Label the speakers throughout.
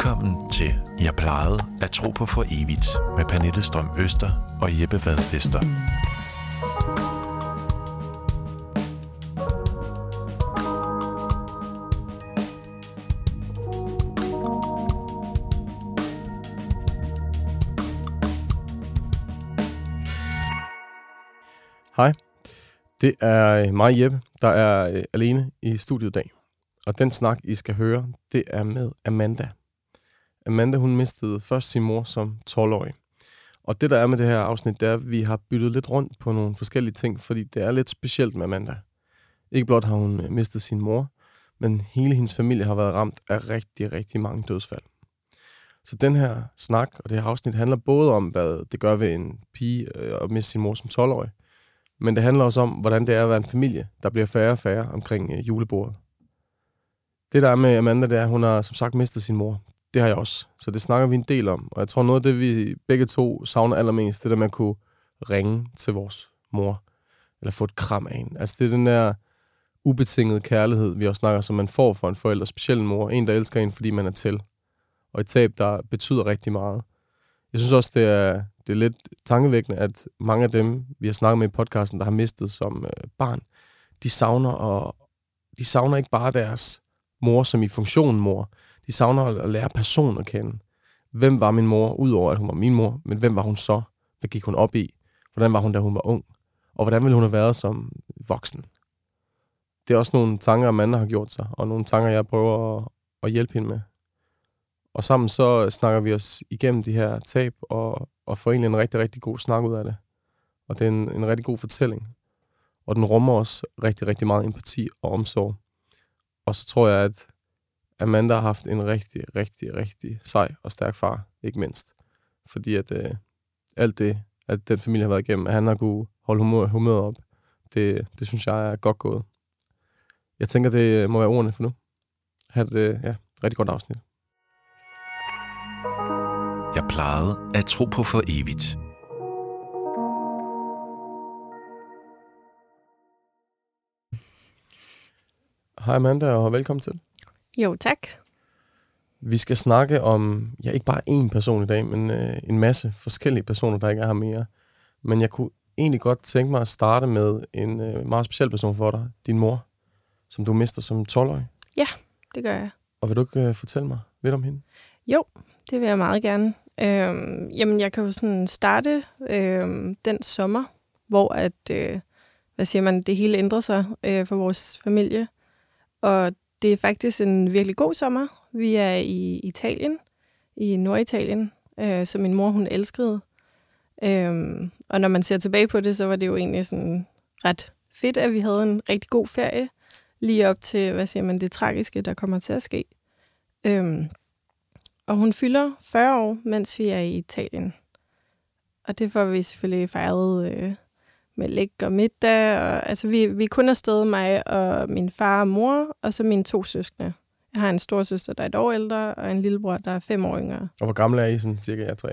Speaker 1: Velkommen til Jeg plejede at tro på for evigt med Pernille Strøm Øster og Jeppe Vad Vester.
Speaker 2: Hej, det er mig, Jeppe, der er øh, alene i studiet i dag. Og den snak, I skal høre, det er med Amanda. Amanda, hun mistede først sin mor som 12-årig. Og det, der er med det her afsnit, det er, at vi har byttet lidt rundt på nogle forskellige ting, fordi det er lidt specielt med Amanda. Ikke blot har hun øh, mistet sin mor, men hele hendes familie har været ramt af rigtig, rigtig mange dødsfald. Så den her snak og det her afsnit handler både om, hvad det gør ved en pige øh, at miste sin mor som 12-årig, men det handler også om, hvordan det er at være en familie, der bliver færre og færre omkring øh, julebordet. Det der er med Amanda, det er, at hun har som sagt mistet sin mor. Det har jeg også. Så det snakker vi en del om. Og jeg tror, noget af det, vi begge to savner allermest, det der med at kunne ringe til vores mor. Eller få et kram af hende. Altså det er den der ubetingede kærlighed, vi også snakker, som man får for en forælder, specielt en mor. En, der elsker en, fordi man er til. Og et tab, der betyder rigtig meget. Jeg synes også, det er, det er lidt tankevækkende, at mange af dem, vi har snakket med i podcasten, der har mistet som øh, barn, de savner, og de savner ikke bare deres mor som i funktionen mor. De savner at lære personen at kende. Hvem var min mor, udover at hun var min mor, men hvem var hun så? Hvad gik hun op i? Hvordan var hun, da hun var ung? Og hvordan ville hun have været som voksen? Det er også nogle tanker, Amanda har gjort sig, og nogle tanker, jeg prøver at, at hjælpe hende med. Og sammen så snakker vi os igennem de her tab, og, og får egentlig en rigtig, rigtig god snak ud af det. Og det er en, en rigtig god fortælling. Og den rummer også rigtig, rigtig meget empati og omsorg. Og så tror jeg, at Amanda har haft en rigtig, rigtig, rigtig sej og stærk far, ikke mindst. Fordi at øh, alt det, at den familie har været igennem, at han har kunne holde humør, humøret op, det, det synes jeg er godt gået. Jeg tænker, det må være ordene for nu. Ha' det, ja, rigtig godt afsnit.
Speaker 1: Jeg plejede at tro på for evigt.
Speaker 2: Hej Amanda, og velkommen til.
Speaker 3: Jo, tak.
Speaker 2: Vi skal snakke om, ja ikke bare én person i dag, men øh, en masse forskellige personer, der ikke er her mere. Men jeg kunne egentlig godt tænke mig at starte med en øh, meget speciel person for dig, din mor, som du mister som 12-årig.
Speaker 3: Ja, det gør jeg.
Speaker 2: Og vil du ikke øh, fortælle mig lidt om hende?
Speaker 3: Jo, det vil jeg meget gerne. Øhm, jamen, jeg kan jo sådan starte øhm, den sommer, hvor at, øh, hvad siger man, det hele ændrer sig øh, for vores familie. Og det er faktisk en virkelig god sommer. Vi er i Italien, i Norditalien, øh, som min mor hun elskede. Øhm, og når man ser tilbage på det, så var det jo egentlig sådan ret fedt, at vi havde en rigtig god ferie, lige op til, hvad siger man, det tragiske, der kommer til at ske. Øhm, og hun fylder 40 år, mens vi er i Italien. Og det får vi selvfølgelig fejret øh, med læg og middag. Og, altså, vi, vi er kun afsted, mig og min far og mor, og så mine to søskende. Jeg har en stor søster, der er et år ældre, og en lillebror, der er fem år yngre.
Speaker 2: Og hvor gammel er I sådan cirka jer tre?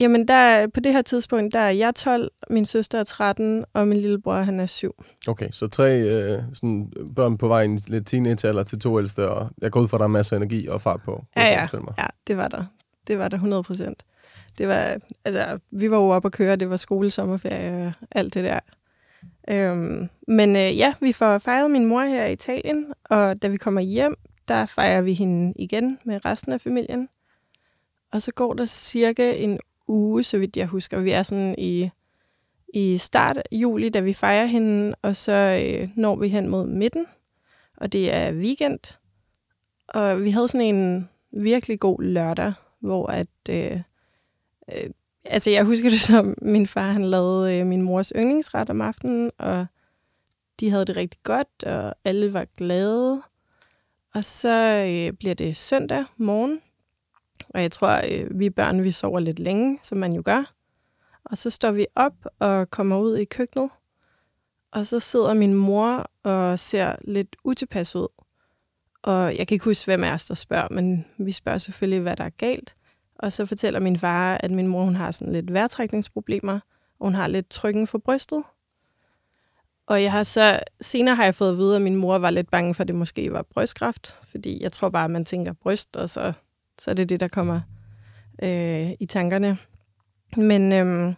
Speaker 3: Jamen, der, på det her tidspunkt, der er jeg 12, min søster er 13, og min lillebror, han er 7.
Speaker 2: Okay, så tre øh, sådan, børn på vej i en lidt teenagealder til to ældste, og jeg går ud fra, at der er masser af energi og fart på.
Speaker 3: Ja,
Speaker 2: jeg
Speaker 3: ja. Ja, det var der. Det var der 100 procent. Det var, altså, vi var jo oppe at køre, det var skole, sommerferie og alt det der. Øhm, men øh, ja, vi får fejret min mor her i Italien, og da vi kommer hjem, der fejrer vi hende igen med resten af familien. Og så går der cirka en uge, så vidt jeg husker. Vi er sådan i, i start juli, da vi fejrer hende, og så øh, når vi hen mod midten, og det er weekend. Og vi havde sådan en virkelig god lørdag, hvor at... Øh, øh, altså, jeg husker det som, min far han lavede øh, min mors yndlingsret om aftenen, og de havde det rigtig godt, og alle var glade. Og så øh, bliver det søndag morgen, og jeg tror, øh, vi børn, vi sover lidt længe, som man jo gør. Og så står vi op og kommer ud i køkkenet, og så sidder min mor og ser lidt utilpas ud. Og jeg kan ikke huske, hvem af os, der spørger, men vi spørger selvfølgelig, hvad der er galt. Og så fortæller min far, at min mor hun har sådan lidt vejrtrækningsproblemer, og hun har lidt trykken for brystet. Og jeg har så, senere har jeg fået at vide, at min mor var lidt bange for, at det måske var brystkræft, fordi jeg tror bare, at man tænker bryst, og så så er det det, der kommer øh, i tankerne. Men øh,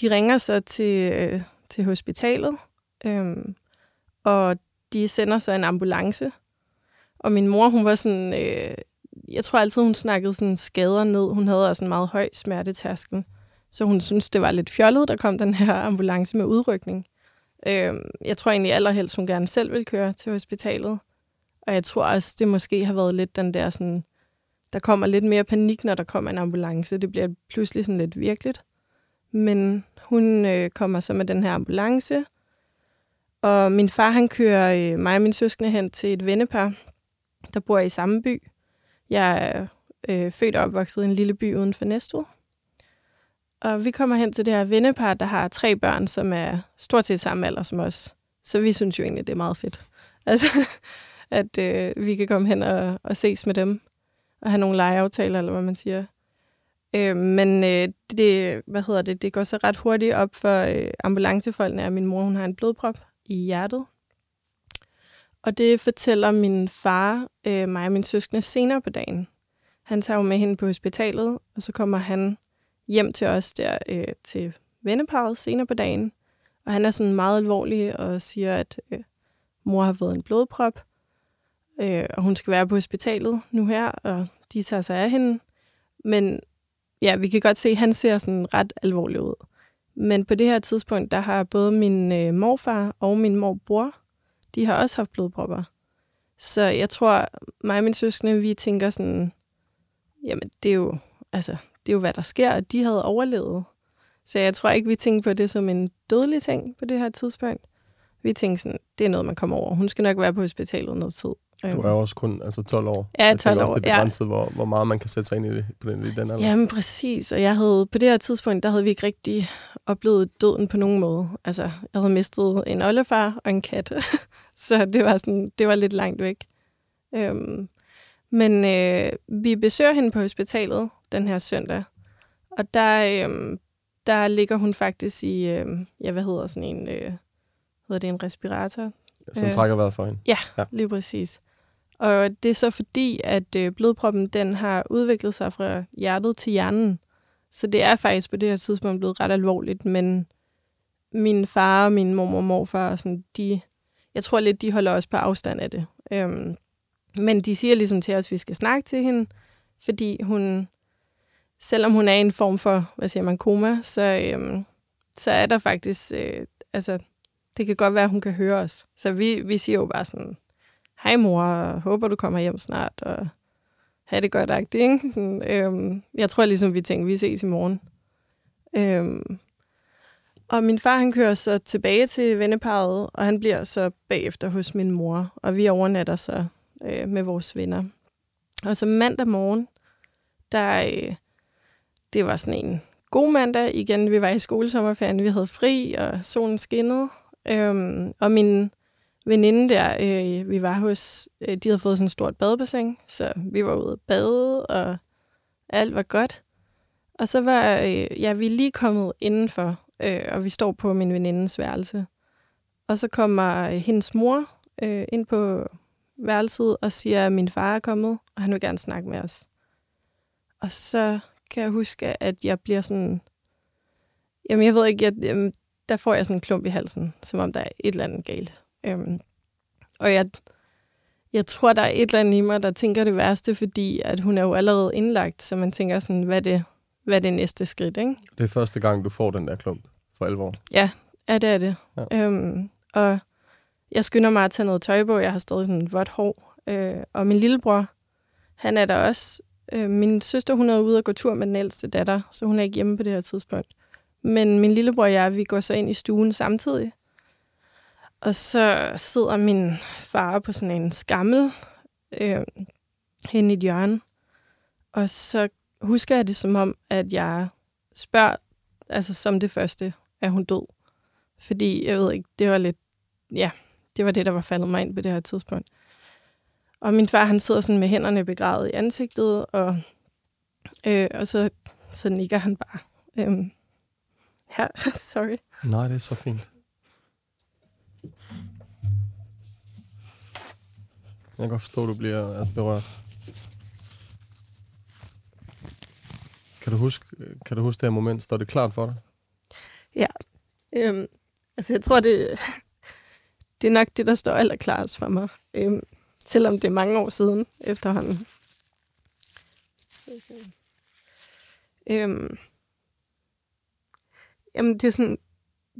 Speaker 3: de ringer så til, øh, til hospitalet, øh, og de sender så en ambulance. Og min mor, hun var sådan, øh, jeg tror altid, hun snakkede sådan skader ned. Hun havde også en meget høj smertetærskel. Så hun synes, det var lidt fjollet, der kom den her ambulance med udrykning. Øh, jeg tror egentlig allerhelst, hun gerne selv vil køre til hospitalet. Og jeg tror også, det måske har været lidt den der sådan, der kommer lidt mere panik, når der kommer en ambulance. Det bliver pludselig sådan lidt virkeligt. Men hun øh, kommer så med den her ambulance, og min far, han kører øh, mig og min søskende hen til et vennepar, der bor i samme by. Jeg er øh, født og opvokset i en lille by uden for Næstved. Og vi kommer hen til det her vennepar, der har tre børn, som er stort set samme alder som os. Så vi synes jo egentlig, det er meget fedt. Altså, at øh, vi kan komme hen og, og ses med dem, og have nogle legeaftaler, eller hvad man siger. Øh, men øh, det, hvad hedder det, det går så ret hurtigt op for øh, ambulancefolkene, at min mor hun har en blodprop i hjertet. Og det fortæller min far øh, mig og min søskende senere på dagen. Han tager jo med hende på hospitalet, og så kommer han hjem til os der øh, til venneparet senere på dagen. Og han er sådan meget alvorlig og siger, at øh, mor har fået en blodprop, øh, og hun skal være på hospitalet nu her, og de tager sig af hende. Men ja, vi kan godt se, at han ser sådan ret alvorlig ud. Men på det her tidspunkt, der har både min øh, morfar og min morbror, de har også haft blodpropper. Så jeg tror, mig og min søskende, vi tænker sådan, jamen det er jo, altså, det er jo hvad der sker, at de havde overlevet. Så jeg tror ikke, vi tænker på det som en dødelig ting på det her tidspunkt. Vi tænker sådan, det er noget, man kommer over. Hun skal nok være på hospitalet noget tid.
Speaker 2: Du er også kun altså 12 år.
Speaker 3: Ja, 12
Speaker 2: jeg
Speaker 3: år.
Speaker 2: Også, det er begrænset, ja. hvor, hvor meget man kan sætte sig ind i, det, på den, i den alder.
Speaker 3: Jamen præcis, og jeg havde, på det her tidspunkt, der havde vi ikke rigtig oplevet døden på nogen måde. Altså, jeg havde mistet en oldefar og en kat, så det var, sådan, det var lidt langt væk. Øhm, men øh, vi besøger hende på hospitalet den her søndag, og der, øh, der ligger hun faktisk i, øh, ja, hvad hedder sådan en, øh, hedder det en respirator?
Speaker 2: Som øh, trækker vejret for hende.
Speaker 3: Ja, ja, lige præcis. Og det er så fordi, at øh, blodproppen den har udviklet sig fra hjertet til hjernen. Så det er faktisk på det her tidspunkt blevet ret alvorligt, men min far og min mor og morfar, sådan, de, jeg tror lidt, de holder også på afstand af det. Øhm, men de siger ligesom til os, at vi skal snakke til hende, fordi hun, selvom hun er i en form for, hvad siger man, koma, så, øhm, så er der faktisk, øh, altså, det kan godt være, at hun kan høre os. Så vi, vi siger jo bare sådan, hej mor, håber du kommer hjem snart, og have det godt, agtigt, ikke? Øhm, jeg tror ligesom, vi tænkte, vi ses i morgen. Øhm, og min far, han kører så tilbage til venneparet, og han bliver så bagefter hos min mor, og vi overnatter så øh, med vores venner. Og så mandag morgen, der, øh, det var sådan en god mandag. Igen, vi var i skolesommerferien, vi havde fri, og solen skinnede. Øhm, og min veninde der, øh, vi var hos, øh, de havde fået sådan et stort badebassin, så vi var ude at bade, og alt var godt. Og så var øh, ja, vi lige kommet indenfor, øh, og vi står på min venindes værelse. Og så kommer øh, hendes mor øh, ind på værelset og siger, at min far er kommet, og han vil gerne snakke med os. Og så kan jeg huske, at jeg bliver sådan... Jamen, jeg ved ikke, jeg, jamen, der får jeg sådan en klump i halsen, som om der er et eller andet galt. Øhm, og jeg, jeg tror, der er et eller andet i mig, der tænker det værste, fordi at hun er jo allerede indlagt, så man tænker sådan, hvad er det, hvad er det næste skridt, ikke?
Speaker 2: Det er første gang, du får den der klump for alvor.
Speaker 3: Ja, ja det er det. Ja. Øhm, og jeg skynder mig at tage noget tøj på. Jeg har stadig sådan et vådt hår. Øh, og min lillebror, han er der også. Øh, min søster, hun er ude og gå tur med den ældste datter, så hun er ikke hjemme på det her tidspunkt. Men min lillebror og jeg, vi går så ind i stuen samtidig. Og så sidder min far på sådan en skammel øh, hen i et hjørne. Og så husker jeg det som om, at jeg spørger, altså som det første, er hun død? Fordi, jeg ved ikke, det var lidt, ja, det var det, der var faldet mig ind på det her tidspunkt. Og min far, han sidder sådan med hænderne begravet i ansigtet, og, øh, og så, så nikker han bare. Øhm, ja, sorry.
Speaker 2: Nej, det er så fint. Jeg kan godt forstå, at du bliver altså berørt. Kan du huske, kan du huske det her moment? Står det klart for dig?
Speaker 3: Ja. Øhm, altså, jeg tror, det, det er nok det, der står allerklarest for mig. Øhm, selvom det er mange år siden efterhånden. Øhm, jamen, det er sådan,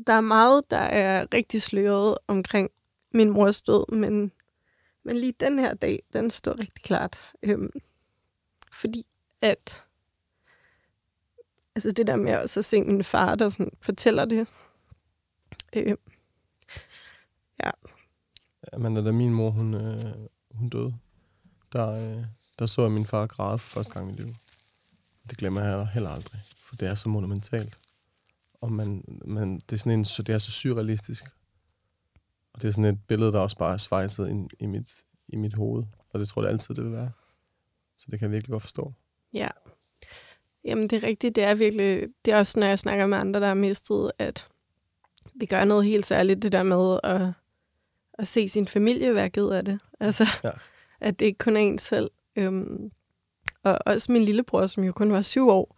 Speaker 3: der er meget, der er rigtig sløret omkring min mors død, men, men lige den her dag, den står rigtig klart. Øhm, fordi at altså det der med at så se min far, der sådan fortæller det. Øhm, ja.
Speaker 2: Men da min mor, hun, øh, hun døde, der, øh, der så jeg min far græde for første gang i livet. Det glemmer jeg heller aldrig, for det er så monumentalt. Og man, man, det, er sådan en, så det er så surrealistisk. Og det er sådan et billede, der også bare er svejset ind i mit, i mit hoved. Og det tror jeg altid, det vil være. Så det kan jeg virkelig godt forstå.
Speaker 3: Ja. Jamen, det er rigtigt. Det er virkelig... Det er også, når jeg snakker med andre, der har mistet, at det gør noget helt særligt, det der med at, at se sin familie være ked af det. Altså, ja. at det ikke kun er en selv. Øhm, og også min lillebror, som jo kun var syv år,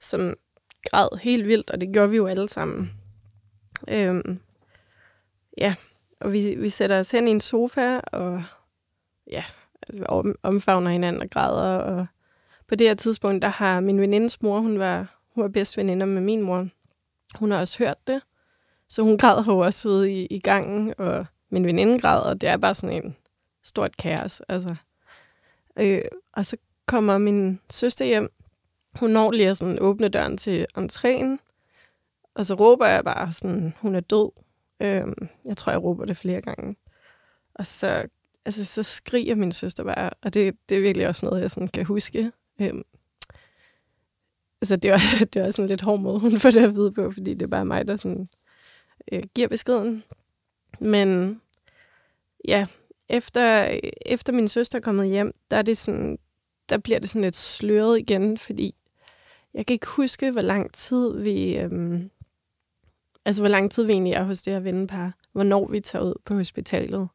Speaker 3: som græd helt vildt, og det gjorde vi jo alle sammen. Øhm, ja, og vi, vi sætter os hen i en sofa, og ja, altså, vi omfavner hinanden og græder, og på det her tidspunkt, der har min venindes mor, hun var, hun var bedst veninder med min mor, hun har også hørt det, så hun græd jo også ude i, i gangen, og min veninde græd, og det er bare sådan en stort kaos. Altså. Øh, og så kommer min søster hjem, hun når lige at sådan åbne døren til entréen, og så råber jeg bare sådan, hun er død. Øh, jeg tror, jeg råber det flere gange. Og så, altså, så skriger min søster bare, og det, det er virkelig også noget, jeg sådan kan huske. Øhm, altså, det var, det var sådan lidt hård måde, hun får det at vide på, fordi det er bare mig, der sådan, øh, giver beskeden. Men ja, efter, efter min søster er kommet hjem, der, er det sådan, der bliver det sådan lidt sløret igen, fordi jeg kan ikke huske, hvor lang tid vi... Øhm, altså, hvor lang tid vi egentlig er hos det her vennepar. Hvornår vi tager ud på hospitalet.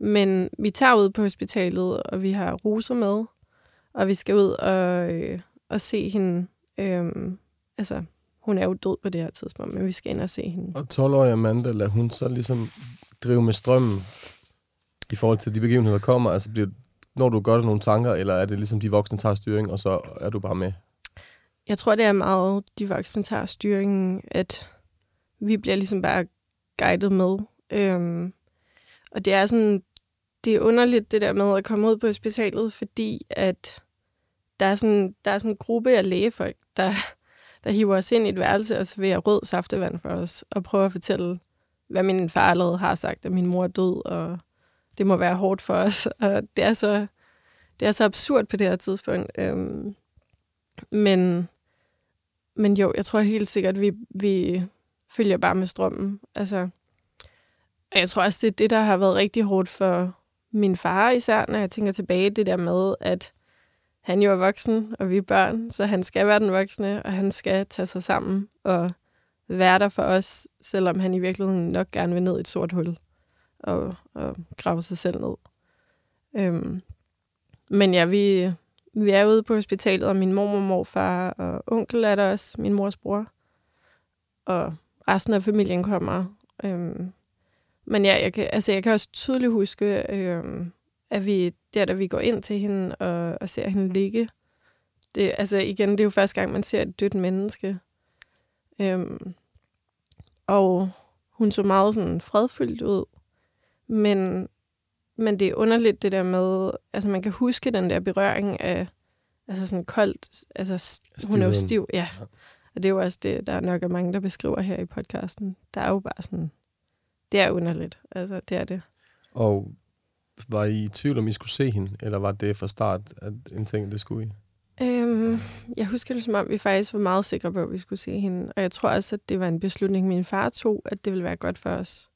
Speaker 3: Men vi tager ud på hospitalet, og vi har Rosa med og vi skal ud og, øh, og se hende. Øh, altså, hun er jo død på det her tidspunkt, men vi skal ind og se hende.
Speaker 2: Og 12-årige Amanda, lader hun så ligesom drive med strømmen i forhold til de begivenheder, der kommer? Altså, bliver, når du gør dig nogle tanker, eller er det ligesom de voksne tager styring, og så er du bare med?
Speaker 3: Jeg tror, det er meget de voksne tager styringen, at vi bliver ligesom bare guidet med. Øhm, og det er sådan, det er underligt det der med at komme ud på hospitalet, fordi at der er sådan, der er sådan en gruppe af lægefolk, der, der hiver os ind i et værelse og serverer rød saftevand for os, og prøver at fortælle, hvad min far allerede har sagt, at min mor er død, og det må være hårdt for os. Og det er så, det er så absurd på det her tidspunkt. Øhm, men, men jo, jeg tror helt sikkert, at vi, vi følger bare med strømmen. Altså, og jeg tror også, det er det, der har været rigtig hårdt for min far især, når jeg tænker tilbage, det der med, at han jo er voksen, og vi er børn, så han skal være den voksne, og han skal tage sig sammen og være der for os, selvom han i virkeligheden nok gerne vil ned i et sort hul og, og grave sig selv ned. Øhm, men ja, vi, vi er ude på hospitalet, og min mor og morfar og onkel er der også, min mors bror. Og resten af familien kommer. Øhm, men ja, jeg kan, altså, jeg kan også tydeligt huske, øhm, at vi, der da vi går ind til hende og, og ser hende ligge, det, altså igen, det er jo første gang, man ser et dødt menneske. Øhm, og hun så meget sådan fredfyldt ud. Men, men det er underligt det der med, altså man kan huske den der berøring af, altså sådan koldt, altså Stivheden. hun er jo stiv, ja. ja. Og det er jo også det, der er nok er mange, der beskriver her i podcasten. Der er jo bare sådan, det er underligt, altså det er det.
Speaker 2: Og var I i tvivl, om I skulle se hende, eller var det fra start at en ting, det skulle I?
Speaker 3: Øhm, jeg husker det som om, vi faktisk var meget sikre på, at vi skulle se hende. Og jeg tror også, at det var en beslutning, min far tog, at det ville være godt for os.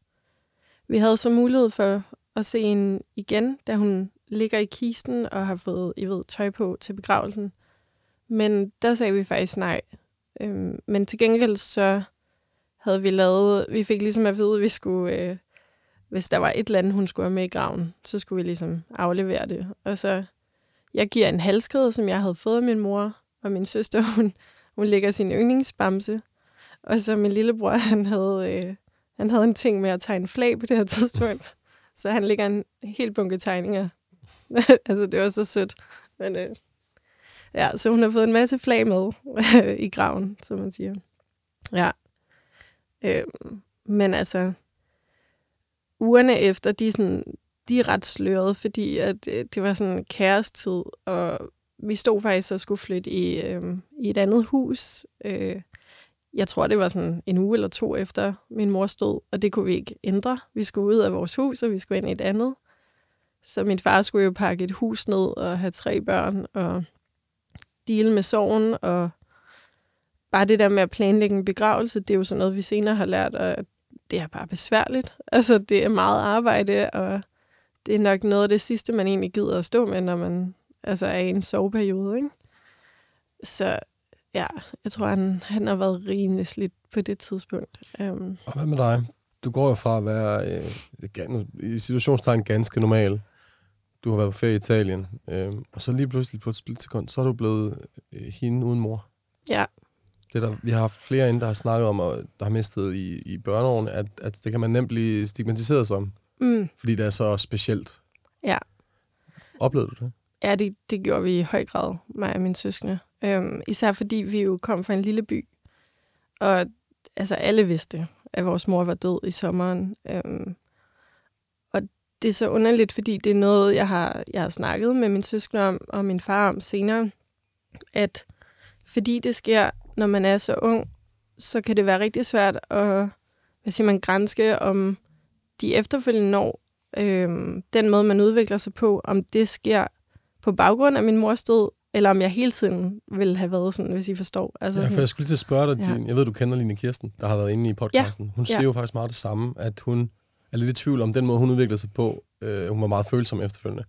Speaker 3: Vi havde så mulighed for at se hende igen, da hun ligger i kisten og har fået, I ved, tøj på til begravelsen. Men der sagde vi faktisk nej. Øhm, men til gengæld så havde vi lavet, vi fik ligesom at vide, at vi skulle øh, hvis der var et eller andet, hun skulle have med i graven, så skulle vi ligesom aflevere det. Og så, jeg giver en halskæde, som jeg havde fået af min mor, og min søster, hun, hun lægger sin yndlingsbamse. Og så min lillebror, han havde, øh, han havde en ting med at tegne flag på det her tidspunkt. Så han lægger en helt bunke tegninger. altså, det var så sødt. Men, øh, ja, så hun har fået en masse flag med i graven, som man siger. Ja. Øh, men altså, ugerne efter, de, sådan, de er ret slørede, fordi at, øh, det var sådan kærestid, og vi stod faktisk og skulle flytte i, øh, i et andet hus. Øh, jeg tror, det var sådan en uge eller to efter min mor stod, og det kunne vi ikke ændre. Vi skulle ud af vores hus, og vi skulle ind i et andet. Så min far skulle jo pakke et hus ned og have tre børn og deal med sorgen. Og bare det der med at planlægge en begravelse, det er jo sådan noget, vi senere har lært, og det er bare besværligt. Altså, det er meget arbejde, og det er nok noget af det sidste, man egentlig gider at stå med, når man altså, er i en soveperiode. Ikke? Så ja, jeg tror, han, han har været rimelig slidt på det tidspunkt. Um,
Speaker 2: og hvad med dig? Du går jo fra at være øh, i situationstegn ganske normal. Du har været på ferie i Italien, øh, og så lige pludselig på et splitsekund, så er du blevet øh, hende uden mor.
Speaker 3: Ja.
Speaker 2: Det der, vi har haft flere inde, der har snakket om, og der har mistet i, i børneårene, at, at det kan man nemt blive stigmatiseret som.
Speaker 3: Mm.
Speaker 2: Fordi det er så specielt.
Speaker 3: Ja.
Speaker 2: Oplevede du det?
Speaker 3: Ja, det, det gjorde vi i høj grad, mig og mine søskende. Øhm, især fordi vi jo kom fra en lille by. Og altså alle vidste, at vores mor var død i sommeren. Øhm, det er så underligt, fordi det er noget, jeg har, jeg har snakket med min søskende om, og min far om senere, at fordi det sker, når man er så ung, så kan det være rigtig svært at hvad siger man, grænske om de efterfølgende år, øhm, den måde, man udvikler sig på, om det sker på baggrund af min mors død, eller om jeg hele tiden ville have været sådan, hvis I forstår.
Speaker 2: Altså, ja, for jeg skulle lige til at spørge dig, ja. din, jeg ved, du kender Line Kirsten, der har været inde i podcasten. Ja. Hun siger ja. jo faktisk meget det samme, at hun er lidt i tvivl om den måde, hun udvikler sig på. Øh, hun var meget følsom efterfølgende.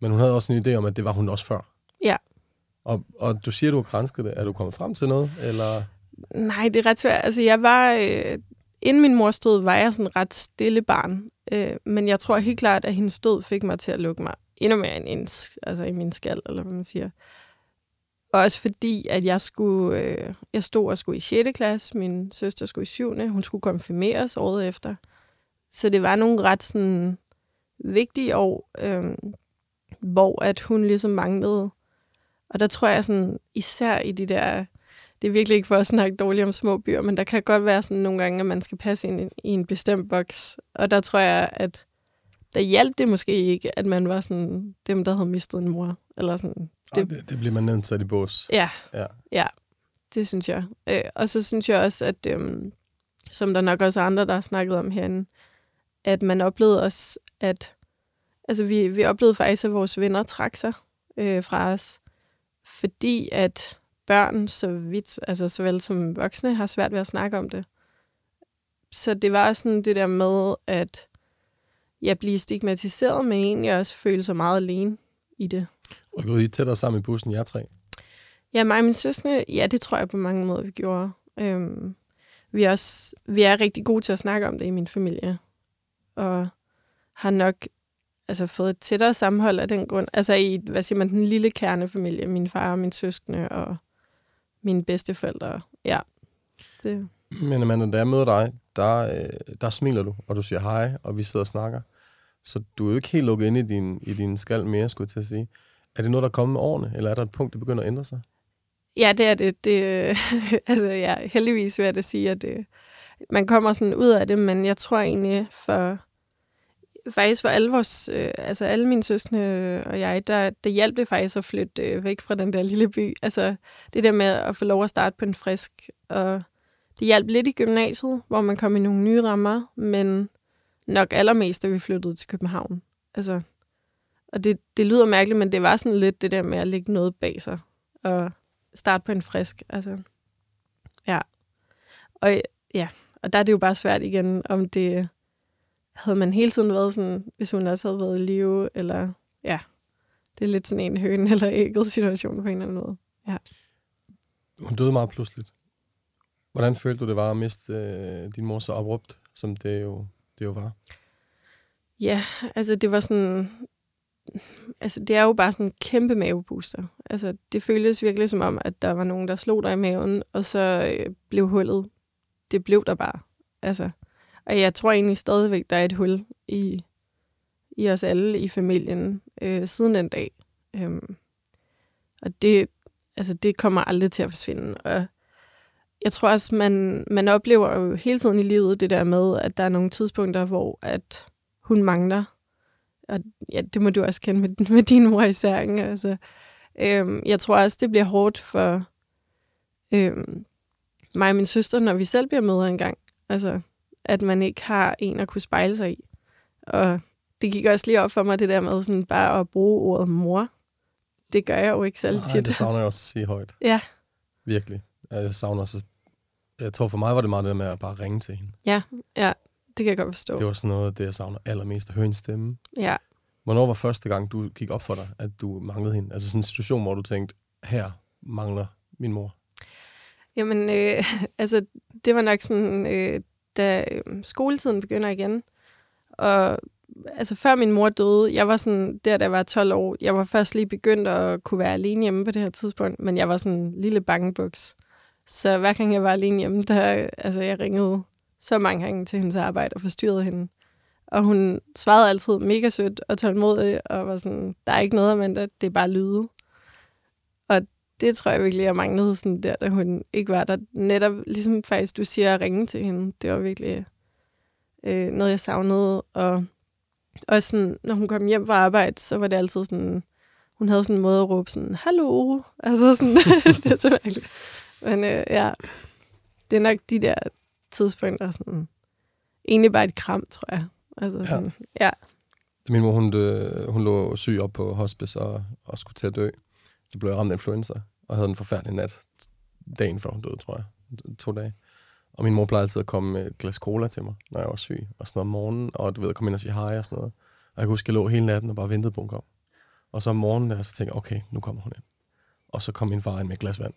Speaker 2: Men hun havde også en idé om, at det var hun også før.
Speaker 3: Ja.
Speaker 2: Og, og du siger, du har grænsket det. Er du kommet frem til noget? Eller?
Speaker 3: Nej, det er ret svært. Altså, jeg var... Øh, inden min mor stod, var jeg sådan ret stille barn. Øh, men jeg tror helt klart, at hendes død fik mig til at lukke mig endnu mere end en, altså i min skal, eller hvad man siger. Også fordi, at jeg skulle, øh, jeg stod og skulle i 6. klasse, min søster skulle i 7. Hun skulle konfirmeres året efter. Så det var nogle ret sådan, vigtige år, øh, hvor at hun ligesom manglede. Og der tror jeg sådan, især i de der, det er virkelig ikke for at snakke dårligt om små byer, men der kan godt være sådan nogle gange, at man skal passe ind i en bestemt boks. Og der tror jeg, at der hjalp det måske ikke, at man var sådan dem, der havde mistet en mor. Eller sådan.
Speaker 2: Det, Ej, det, det bliver man nemt sat i bås.
Speaker 3: Ja,
Speaker 2: ja.
Speaker 3: ja det synes jeg. Øh, og så synes jeg også, at øhm, som der nok også er andre, der har snakket om herinde, at man oplevede også, at altså vi, vi oplevede faktisk, at vores venner trak sig øh, fra os, fordi at børn så vidt, altså såvel som voksne, har svært ved at snakke om det. Så det var sådan det der med, at jeg bliver stigmatiseret, men egentlig også føle sig meget alene i det.
Speaker 2: Og gået I tættere sammen i bussen, jer tre?
Speaker 3: Ja, mig og min søskende, ja, det tror jeg på mange måder, vi gjorde. Øhm, vi, er også, vi er rigtig gode til at snakke om det i min familie. Og har nok altså, fået et tættere sammenhold af den grund. Altså i, hvad siger man, den lille kernefamilie. Min far og min søskende og mine bedsteforældre. Ja. Det.
Speaker 2: Men Amanda, da jeg møder dig, der, øh, der smiler du, og du siger hej, og vi sidder og snakker. Så du er jo ikke helt lukket ind i din, i din skal mere, skulle jeg til at sige. Er det noget, der kommer med årene, eller er der et punkt, der begynder at ændre sig?
Speaker 3: Ja, det er det. det altså, ja, heldigvis vil jeg da sige, at det, man kommer sådan ud af det, men jeg tror egentlig for faktisk for alle vores, øh, altså alle mine søskende og jeg, der, det hjalp det faktisk at flytte øh, væk fra den der lille by. Altså det der med at få lov at starte på en frisk og det hjalp lidt i gymnasiet, hvor man kom i nogle nye rammer, men nok allermest, da vi flyttede til København. Altså, og det, det lyder mærkeligt, men det var sådan lidt det der med at lægge noget bag sig og starte på en frisk. Altså, ja. Og ja, og der er det jo bare svært igen, om det havde man hele tiden været sådan, hvis hun også havde været i live, eller ja, det er lidt sådan en høn eller ægget situation på en eller anden måde. Ja.
Speaker 2: Hun døde meget pludseligt. Hvordan følte du, det var at miste øh, din mor så abrupt, som det jo, det jo var?
Speaker 3: Ja, altså det var sådan... altså, det er jo bare sådan en kæmpe mavebooster. Altså, det føles virkelig som om, at der var nogen, der slog dig i maven, og så øh, blev hullet. Det blev der bare. Altså, og jeg tror egentlig stadigvæk, der er et hul i, i os alle i familien øh, siden den dag. Øhm, og det, altså, det kommer aldrig til at forsvinde. Og jeg tror også, man, man oplever jo hele tiden i livet det der med, at der er nogle tidspunkter, hvor at hun mangler. Og ja, det må du også kende med, med din mor især. Ikke? Altså, øhm, jeg tror også, det bliver hårdt for øhm, mig og min søster, når vi selv bliver mødre engang. Altså, at man ikke har en at kunne spejle sig i. Og det gik også lige op for mig, det der med sådan bare at bruge ordet mor. Det gør jeg jo ikke
Speaker 2: Nej,
Speaker 3: tit.
Speaker 2: det savner jeg også at sige højt.
Speaker 3: Ja,
Speaker 2: Virkelig. Jeg savner også... Jeg tror for mig var det meget det der med at bare ringe til hende.
Speaker 3: ja, ja. Det kan jeg godt forstå.
Speaker 2: Det var sådan noget af det, jeg savner allermest, at høre hendes stemme.
Speaker 3: Ja.
Speaker 2: Hvornår var første gang, du gik op for dig, at du manglede hende? Altså sådan en situation, hvor du tænkte, her mangler min mor.
Speaker 3: Jamen, øh, altså, det var nok sådan, øh, da øh, skoletiden begynder igen. Og altså, før min mor døde, jeg var sådan, der da jeg var 12 år, jeg var først lige begyndt at kunne være alene hjemme på det her tidspunkt, men jeg var sådan en lille bangebuks. Så hver gang jeg var alene hjemme, der, altså, jeg ringede så mange gange til hendes arbejde og forstyrrede hende. Og hun svarede altid mega sødt og tålmodig, og var sådan, der er ikke noget, Amanda, det er bare lyde. Og det tror jeg virkelig, jeg manglede sådan der, da hun ikke var der. Netop, ligesom faktisk du siger, at ringe til hende, det var virkelig øh, noget, jeg savnede. Og også sådan, når hun kom hjem fra arbejde, så var det altid sådan, hun havde sådan en måde at råbe sådan, hallo, altså sådan, det er så mærkeligt. Men øh, ja, det er nok de der tidspunkter, sådan, egentlig bare et kram, tror jeg. Altså,
Speaker 2: Ja.
Speaker 3: sådan, ja.
Speaker 2: Min mor, hun, dø, hun lå syg op på hospice og, og skulle til at dø. Så blev jeg ramt af influenza, og havde en forfærdelig nat dagen før hun døde, tror jeg. To dage. Og min mor plejede altid at komme med et glas cola til mig, når jeg var syg, og sådan noget om morgenen, og du ved, komme ind og sige hej og sådan noget. Og jeg kunne huske, at jeg lå hele natten og bare ventede på, at hun kom. Og så om morgenen der, så tænkte jeg, okay, nu kommer hun ind. Og så kom min far ind med et glas vand.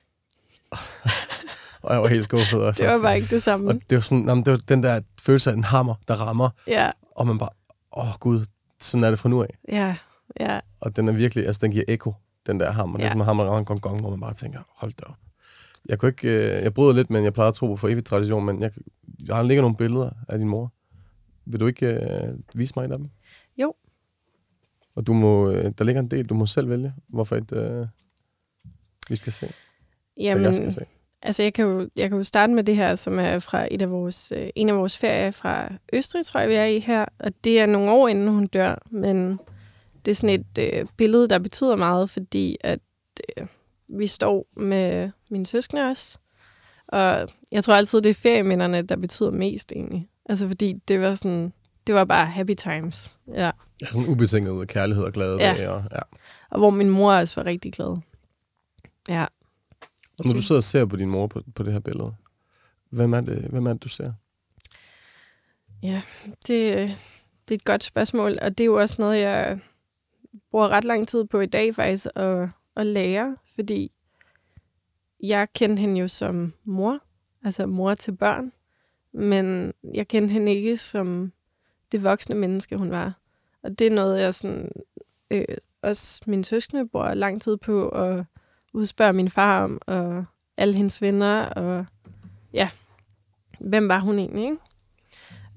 Speaker 2: og jeg var helt skuffet. Og
Speaker 3: Det var bare ikke det samme.
Speaker 2: Og det var sådan, jamen, det var den der følelse af en hammer, der rammer,
Speaker 3: Ja,
Speaker 2: og man bare, åh oh, gud, sådan er det fra nu af.
Speaker 3: ja, ja.
Speaker 2: Og den er virkelig, altså den giver ekko, den der hammer. Ja. Det er som at hammer rammer en gong, gong, hvor man bare tænker, hold da op. Jeg kunne ikke, øh, jeg bryder lidt, men jeg plejer at tro på for evigt tradition, men jeg, jeg har ligger nogle billeder af din mor. Vil du ikke øh, vise mig et af dem?
Speaker 3: Jo.
Speaker 2: Og du må, øh, der ligger en del, du må selv vælge, hvorfor et, øh, vi skal se. Jamen,
Speaker 3: Jamen,
Speaker 2: jeg skal se.
Speaker 3: Altså, jeg kan, jo, jeg kan jo starte med det her, som er fra et af vores, øh, en af vores ferier fra Østrig, tror jeg, vi er i her. Og det er nogle år inden hun dør, men det er sådan et øh, billede, der betyder meget, fordi at øh, vi står med mine søskende også. Og jeg tror altid, det er ferieminderne, der betyder mest egentlig. Altså, fordi det var sådan, det var bare happy times. Ja.
Speaker 2: Ja, sådan ubetinget kærlighed og glæde.
Speaker 3: Ja.
Speaker 2: Dage, og, ja.
Speaker 3: Og hvor min mor også var rigtig glad. Ja.
Speaker 2: Og når du sidder og ser på din mor på, på det her billede, hvem er, det, hvem er det, du ser?
Speaker 3: Ja, det, det er et godt spørgsmål, og det er jo også noget, jeg bruger ret lang tid på i dag faktisk at, at lære, fordi jeg kendte hende jo som mor, altså mor til børn, men jeg kendte hende ikke som det voksne menneske, hun var. Og det er noget, jeg sådan, øh, også mine søskende bruger lang tid på at udspørge min far om, og alle hendes venner, og ja, hvem var hun egentlig, ikke?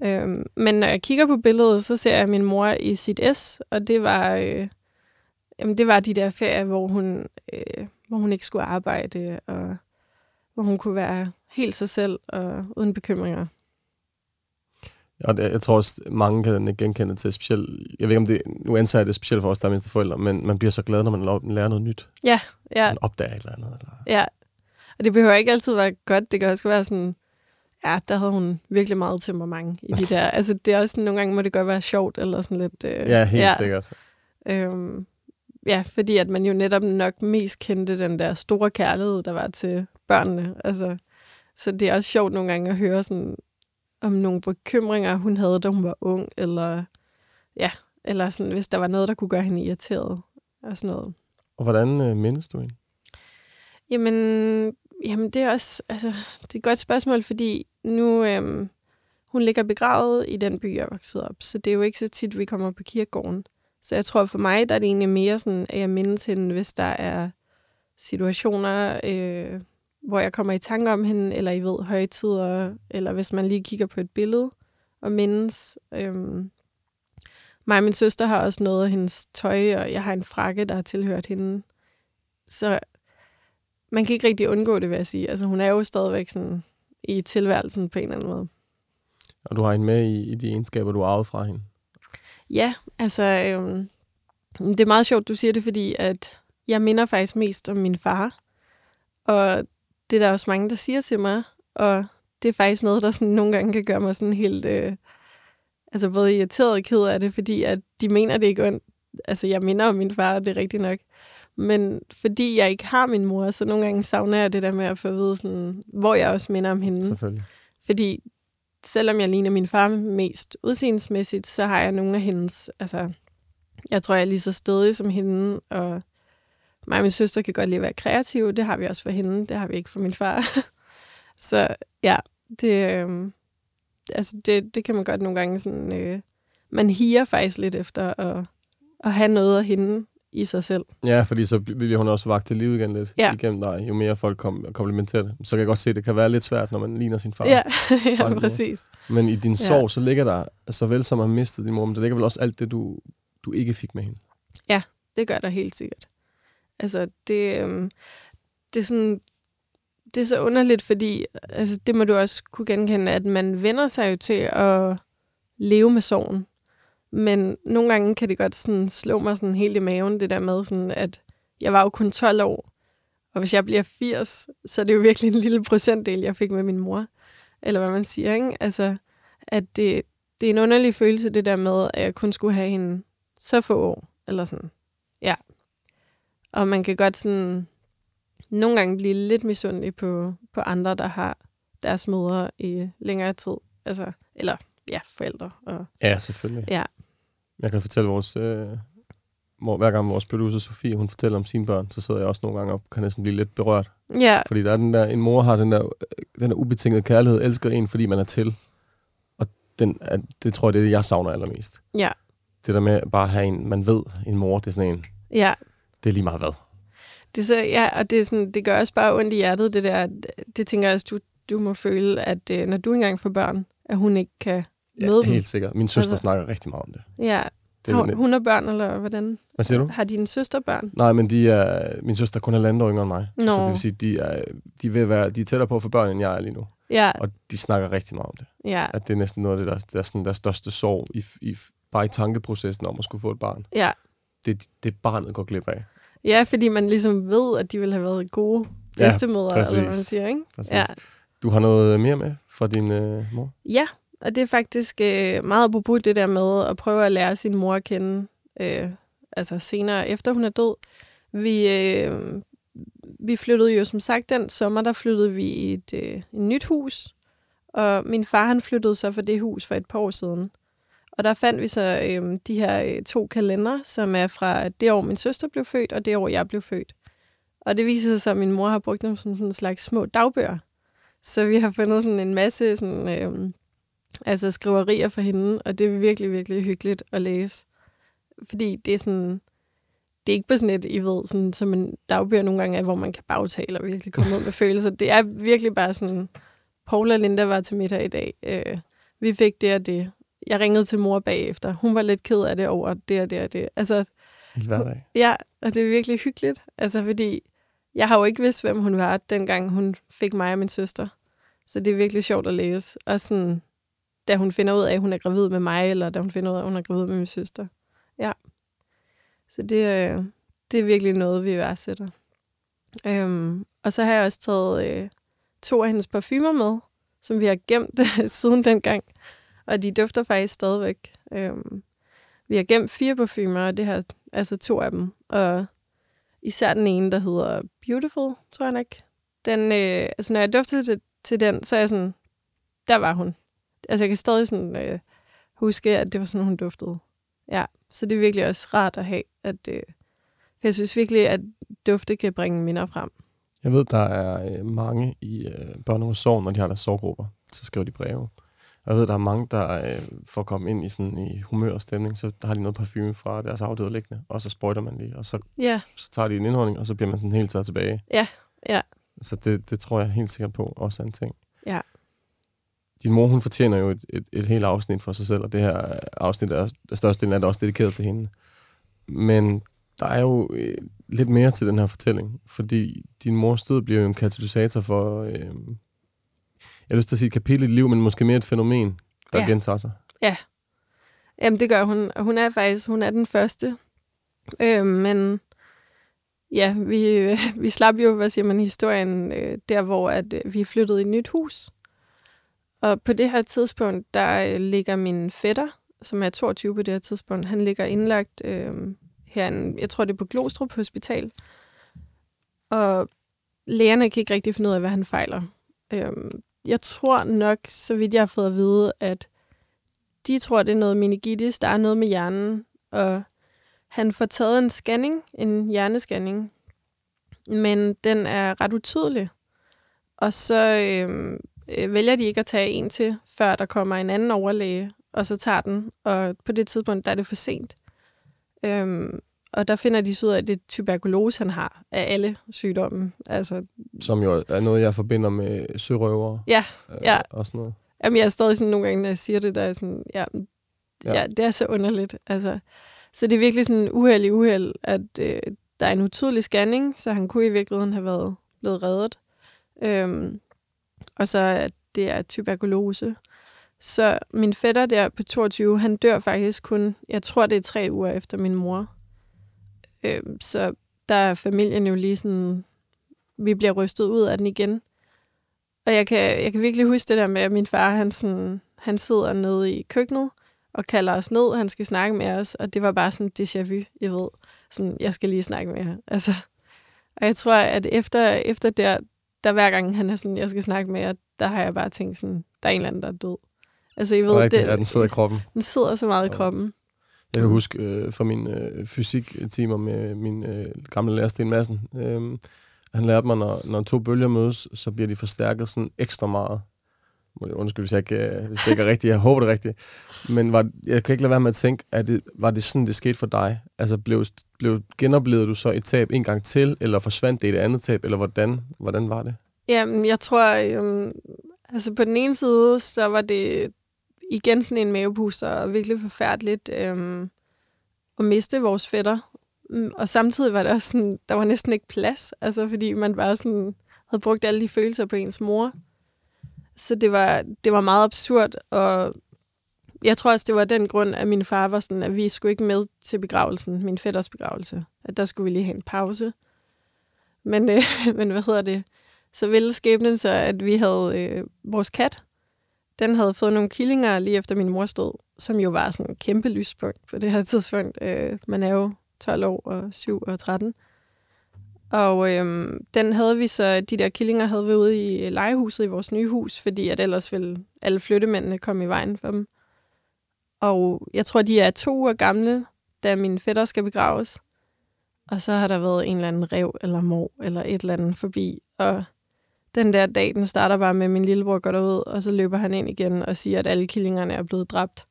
Speaker 3: Øhm, men når jeg kigger på billedet, så ser jeg min mor i sit S, og det var, øh, jamen det var de der ferier, hvor hun, øh, hvor hun ikke skulle arbejde, og hvor hun kunne være helt sig selv og uden bekymringer.
Speaker 2: Og det, jeg tror også, mange kan genkende til specielt... Jeg ved ikke, om det... Nu anser det specielt for os, der er mindste forældre, men man bliver så glad, når man lærer noget nyt.
Speaker 3: Ja, ja,
Speaker 2: Man opdager et eller andet. Eller...
Speaker 3: ja. Og det behøver ikke altid være godt. Det kan også være sådan, ja, der havde hun virkelig meget temperament i de der. Altså, det er også sådan, nogle gange må det godt være sjovt, eller sådan lidt... Øh,
Speaker 2: Ja, helt ja. sikkert.
Speaker 3: Øhm, ja, fordi at man jo netop nok mest kendte den der store kærlighed, der var til børnene. Altså, så det er også sjovt nogle gange at høre sådan, om nogle bekymringer, hun havde, da hun var ung, eller ja, eller sådan, hvis der var noget, der kunne gøre hende irriteret og sådan noget.
Speaker 2: Og hvordan øh, mindes du hende?
Speaker 3: Jamen, jamen, det er også altså, det er et godt spørgsmål, fordi nu øhm, hun ligger begravet i den by, jeg vokset op, så det er jo ikke så tit, vi kommer på kirkegården. Så jeg tror for mig, der er det egentlig mere sådan, at jeg mindes hende, hvis der er situationer, øh, hvor jeg kommer i tanke om hende, eller I ved, højtider, eller hvis man lige kigger på et billede og mindes. Øh, mig og min søster har også noget af hendes tøj, og jeg har en frakke, der har tilhørt hende. Så man kan ikke rigtig undgå det, vil jeg sige. Altså, hun er jo stadigvæk sådan i tilværelsen på en eller anden måde.
Speaker 2: Og du har hende med i, i de egenskaber, du har arvet fra hende?
Speaker 3: Ja, altså, øhm, det er meget sjovt, du siger det, fordi at jeg minder faktisk mest om min far. Og det er der også mange, der siger til mig. Og det er faktisk noget, der sådan nogle gange kan gøre mig sådan helt... Øh, altså både irriteret og ked af det, fordi at de mener det ikke ondt. Altså, jeg minder om min far, det er rigtigt nok. Men fordi jeg ikke har min mor, så nogle gange savner jeg det der med at få at vide, sådan, hvor jeg også minder om hende.
Speaker 2: Selvfølgelig.
Speaker 3: Fordi selvom jeg ligner min far mest udseendsmæssigt, så har jeg nogle af hendes... Altså, jeg tror, jeg er lige så stedig som hende, og mig og min søster kan godt lide at være kreative. Det har vi også for hende, det har vi ikke for min far. så ja, det, øh, altså det, det kan man godt nogle gange sådan... Øh, man higer faktisk lidt efter at, at have noget af hende i sig selv.
Speaker 2: Ja, fordi så bliver hun også vagt til liv igen lidt
Speaker 3: Ja.
Speaker 2: igennem dig, jo mere folk kom, komplimenterer det. Så kan jeg godt se, at det kan være lidt svært, når man ligner sin far.
Speaker 3: Ja, ja præcis.
Speaker 2: Men i din
Speaker 3: Ja.
Speaker 2: sorg, så ligger der, såvel som at have mistet din mor, men der ligger vel også alt det, du, du ikke fik med hende.
Speaker 3: Det gør der helt sikkert. Altså, det, øhm, det er sådan... Det er så underligt, fordi altså, det må du også kunne genkende, at man vender sig jo til at leve med sorgen. Men nogle gange kan det godt sådan slå mig sådan helt i maven, det der med, sådan, at jeg var jo kun 12 år, og hvis jeg bliver 80, så er det jo virkelig en lille procentdel, jeg fik med min mor. Eller hvad man siger, ikke? Altså, at det, det er en underlig følelse, det der med, at jeg kun skulle have hende så få år, eller sådan. Ja. Og man kan godt sådan nogle gange blive lidt misundelig på, på andre, der har deres mødre i længere tid. Altså, eller ja, forældre. Og,
Speaker 2: Ja, selvfølgelig.
Speaker 3: ja,
Speaker 2: Jeg kan fortælle vores... Øh, hvor, hver gang vores producer Sofie, hun fortæller om sine børn, så sidder jeg også nogle gange op og kan næsten blive lidt berørt.
Speaker 3: ja,
Speaker 2: Fordi der er den der, en mor har den der, øh, den der ubetingede kærlighed, elsker en, fordi man er til. Og den, er, det tror jeg, det er det, jeg savner allermest.
Speaker 3: ja,
Speaker 2: Det der med bare at have en, man ved, en mor, det er sådan en,
Speaker 3: ja.
Speaker 2: det er lige meget hvad.
Speaker 3: Det, så, ja, og det, er sådan, det gør også bare ondt i hjertet, det der. Det tænker jeg også, du, du må føle, at øh, når du engang får børn, at hun ikke kan
Speaker 2: Ja,
Speaker 3: dem.
Speaker 2: helt sikkert. Min søster
Speaker 3: Altså-
Speaker 2: snakker rigtig meget om det.
Speaker 3: Ja,
Speaker 2: det
Speaker 3: har,
Speaker 2: er,
Speaker 3: hun har børn, eller hvordan?
Speaker 2: hvad siger du?
Speaker 3: Har din søster børn?
Speaker 2: Nej, men de er, min søster er kun halvandet år yngre end mig.
Speaker 3: Nå.
Speaker 2: Så det vil sige, de er, de, er at være, de er tættere på at få børn, end jeg er lige nu.
Speaker 3: Ja,
Speaker 2: Og de snakker rigtig meget om det.
Speaker 3: ja,
Speaker 2: At det er næsten noget af det, der, der er sådan der største sorg i, i, bare i tankeprocessen om at skulle få et barn.
Speaker 3: ja.
Speaker 2: Det, det barnet går glip af.
Speaker 3: Ja, fordi man ligesom ved, at de ville have været gode
Speaker 2: Ja,
Speaker 3: bedstemødre, eller hvad man
Speaker 2: præcis.
Speaker 3: siger, ikke?
Speaker 2: Præcis.
Speaker 3: Ja.
Speaker 2: Du har noget mere med fra din øh, mor?
Speaker 3: Ja, og det er faktisk øh, meget apropos det der med at prøve at lære sin mor at kende, øh, altså senere efter hun er død. Vi, øh, vi flyttede jo som sagt den sommer, der flyttede vi i et, øh, et nyt hus, og min far han flyttede så for det hus for et par år siden. Og der fandt vi så øh, de her øh, to kalender, som er fra det år, min søster blev født, og det år, jeg blev født. Og det viser sig så, at min mor har brugt dem som sådan en slags små dagbøger. Så vi har fundet sådan en masse sådan, øh, altså skriverier for hende, og det er virkelig, virkelig hyggeligt at læse. Fordi det er sådan, det er ikke på sådan et, I ved, sådan, som en dagbøger nogle gange er, hvor man kan bagtale og virkelig komme ud med følelser. Det er virkelig bare sådan, Paul og Linda var til middag i dag. Øh, vi fik det og det. Jeg ringede til mor bagefter. Hun var lidt ked af det over det og det og det. Altså,
Speaker 2: hverdag.
Speaker 3: Ja, og det er virkelig hyggeligt. Altså, fordi jeg har jo ikke vidst, hvem hun var, dengang hun fik mig og min søster. Så det er virkelig sjovt at læse. Og sådan, da hun finder ud af, at hun er gravid med mig, eller da hun finder ud af, at hun er gravid med min søster. Ja. Så det, øh, det er virkelig noget, vi værdsætter. Øhm, og så har jeg også taget øh, to af hendes parfumer med, som vi har gemt siden dengang. Og de dufter faktisk stadigvæk. Øhm, vi har gemt fire parfumer, og det her altså to af dem. Og især den ene, der hedder Beautiful, tror jeg nok. Den, øh, altså når jeg dufter til, til den, så er jeg sådan, der var hun. Altså jeg kan stadig sådan, øh, huske, at det var sådan, hun duftede. Ja, så det er virkelig også rart at have, at øh, for jeg synes virkelig, at dufte kan bringe minder frem.
Speaker 2: Jeg ved, der er øh, mange i øh, børne og sorg, når de har deres sorggrupper, så skriver de breve. Jeg ved, der er mange, der øh, for at komme ind i sådan i humør og stemning, så har de noget parfume fra deres afdøde liggende, og så sprøjter man lige, og så,
Speaker 3: Ja,
Speaker 2: så tager de en indholdning, og så bliver man sådan helt taget tilbage.
Speaker 3: Ja, ja.
Speaker 2: Så det, det tror jeg helt sikkert på også er en ting.
Speaker 3: Ja.
Speaker 2: Din mor, hun fortjener jo et, et, et helt afsnit for sig selv, og det her afsnit er størstedelen af det også dedikeret til hende. Men der er jo øh, lidt mere til den her fortælling, fordi din mors død bliver jo en katalysator for, øh, jeg har lyst til at sige et kapitel i dit liv, men måske mere et fænomen, der
Speaker 3: Ja.
Speaker 2: ja. gentager sig.
Speaker 3: Jamen, det gør hun. Hun er faktisk hun er den første. Øh, men ja, vi, vi slap jo, hvad siger man, historien øh, der, hvor at, øh, vi flyttede i et nyt hus. Og på det her tidspunkt, der øh, ligger min fætter, som er 22 på det her tidspunkt, han ligger indlagt øh, her, jeg tror det er på Glostrup Hospital. Og lægerne kan ikke rigtig finde ud af, hvad han fejler. Øh, jeg tror nok, så vidt jeg har fået at vide, at de tror, det er noget meningitis, der er noget med hjernen, og han får taget en scanning, en hjernescanning, men den er ret utydelig. Og så øh, øh, vælger de ikke at tage en til, før der kommer en anden overlæge, og så tager den, og på det tidspunkt, der er det for sent. Øhm, og der finder de så ud af, at det er tuberkulose, han har, af alle sygdomme. Altså,
Speaker 2: Som jo er noget, jeg forbinder med sørøvere
Speaker 3: Ja,
Speaker 2: øh,
Speaker 3: ja.
Speaker 2: og sådan noget.
Speaker 3: Jamen, jeg er stadig sådan nogle gange, når jeg siger det, der er sådan, ja, ja.
Speaker 2: Ja.
Speaker 3: det er så underligt. Altså, så det er virkelig sådan en uheld i uheld, at øh, der er en utydelig scanning, så han kunne i virkeligheden have været blevet reddet. Øhm, og så at det er tuberkulose. Så min fætter der på 22, han dør faktisk kun, jeg tror det er tre uger efter min mor. Øhm, så der er familien jo lige sådan, vi bliver rystet ud af den igen. Og jeg kan, jeg kan virkelig huske det der med, at min far, han, sådan, han sidder nede i køkkenet og kalder os ned, han skal snakke med os, og det var bare sådan déjà vu, jeg ved. Sådan, jeg skal lige snakke med jer. Altså, og jeg tror, at efter, efter der, der hver gang han er sådan, jeg skal snakke med jer, der har jeg bare tænkt sådan, der er en eller anden, der er død. Altså, jeg ved,
Speaker 2: Rigtigt,
Speaker 3: det,
Speaker 2: ja, den sidder i kroppen.
Speaker 3: den sidder så meget i
Speaker 2: Ja.
Speaker 3: kroppen.
Speaker 2: Jeg kan huske øh, fra mine øh, fysiktimer med min øh, gamle lærer Sten Madsen. Øh, han lærte mig, når, når to bølger mødes, så bliver de forstærket sådan ekstra meget. Må jeg undskylde, hvis, jeg ikke, øh, hvis det ikke er rigtigt. Jeg håber det er rigtigt. Men var, jeg kan ikke lade være med at tænke, at det, var det sådan, det skete for dig? Altså, blev, blev, genoplevede du så et tab en gang til, eller forsvandt det i et andet tab, eller hvordan, hvordan var det?
Speaker 3: Jamen, jeg tror, øhm, altså på den ene side, så var det igen sådan en mavepuster, og virkelig forfærdeligt øhm, at miste vores fætter. Mm, og samtidig var det også sådan, der var næsten ikke plads, altså fordi man bare sådan havde brugt alle de følelser på ens mor. Så det var, det var meget absurd, og jeg tror også, det var den grund, at min far var sådan, at vi skulle ikke med til begravelsen, min fætters begravelse. At der skulle vi lige have en pause. Men, øh, men hvad hedder det? Så ville skæbnen så, at vi havde øh, vores kat. Den havde fået nogle killinger lige efter min mor stod, som jo var sådan en kæmpe lyspunkt på det her tidspunkt. Øh, man er jo 12 år og 7 og 13. Og øh, den havde vi så, de der killinger havde vi ude i øh, legehuset i vores nye hus, fordi at ellers ville alle flyttemændene komme i vejen for dem. Og jeg tror, de er to uger gamle, da min fætter skal begraves. Og så har der været en eller anden rev eller mor eller et eller andet forbi. Og den der dag, den starter bare med, at min lillebror går derud, og så løber han ind igen og siger, at alle killingerne er blevet dræbt.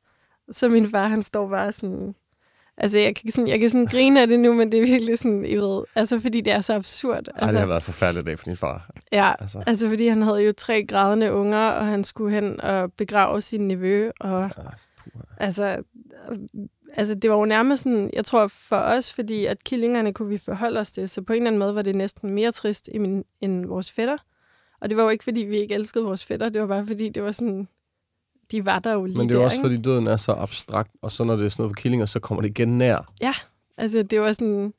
Speaker 3: Så min far, han står bare sådan... Altså, jeg kan sådan, jeg kan sådan grine af det nu, men det er virkelig sådan, I ved... Altså, fordi det er så absurd.
Speaker 2: Altså,
Speaker 3: Altså,
Speaker 2: det har været en forfærdelig dag for din far.
Speaker 3: ja,
Speaker 2: Altså,
Speaker 3: altså, fordi han havde jo tre grædende unger, og han skulle hen og begrave sin nevø, og...
Speaker 2: puha.
Speaker 3: Altså, øh, altså, det var jo nærmest sådan, jeg tror for os, fordi at killingerne kunne vi forholde os til, så på en eller anden måde var det næsten mere trist i min, end vores fætter. Og det var jo ikke, fordi vi ikke elskede vores fætter, det var bare fordi, det var sådan, de var der jo lige
Speaker 2: men det er
Speaker 3: der,
Speaker 2: jo også,
Speaker 3: ikke?
Speaker 2: fordi døden er så abstrakt, og så når det er sådan noget for killinger, så kommer det igen nær.
Speaker 3: Altså, det var sådan,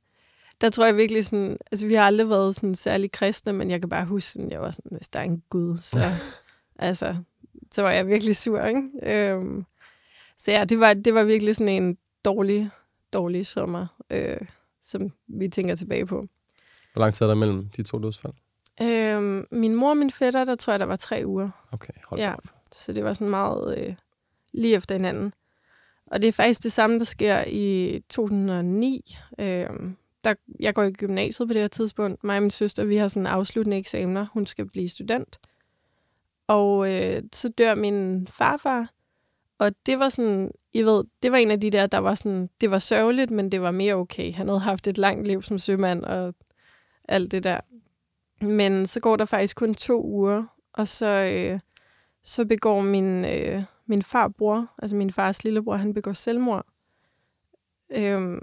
Speaker 3: der tror jeg virkelig sådan, altså vi har aldrig været sådan særlig kristne, men jeg kan bare huske sådan, jeg var sådan, hvis der er en Gud, så, altså, så var jeg virkelig sur, ikke? Øhm, så ja, det var, det var virkelig sådan en dårlig, dårlig sommer, øh, som vi tænker tilbage på.
Speaker 2: Hvor lang tid er der mellem de to dødsfald?
Speaker 3: Øhm, min mor og min fætter, der tror jeg, der var tre uger.
Speaker 2: Okay, hold
Speaker 3: Ja.
Speaker 2: ja. op.
Speaker 3: Så det var sådan meget øh, lige efter hinanden. Og det er faktisk det samme, der sker i 2009. Øh, der, jeg går i gymnasiet på det her tidspunkt. Mig og min søster, vi har sådan afsluttende eksamener. Hun skal blive student. Og øh, så dør min farfar, og det var sådan, I ved, det var en af de der, der var sådan, det var sørgeligt, men det var mere okay. Han havde haft et langt liv som sømand og alt det der. Men så går der faktisk kun to uger, og så, øh, så begår min, øh, min farbror, altså min fars lillebror, han begår selvmord. Øhm,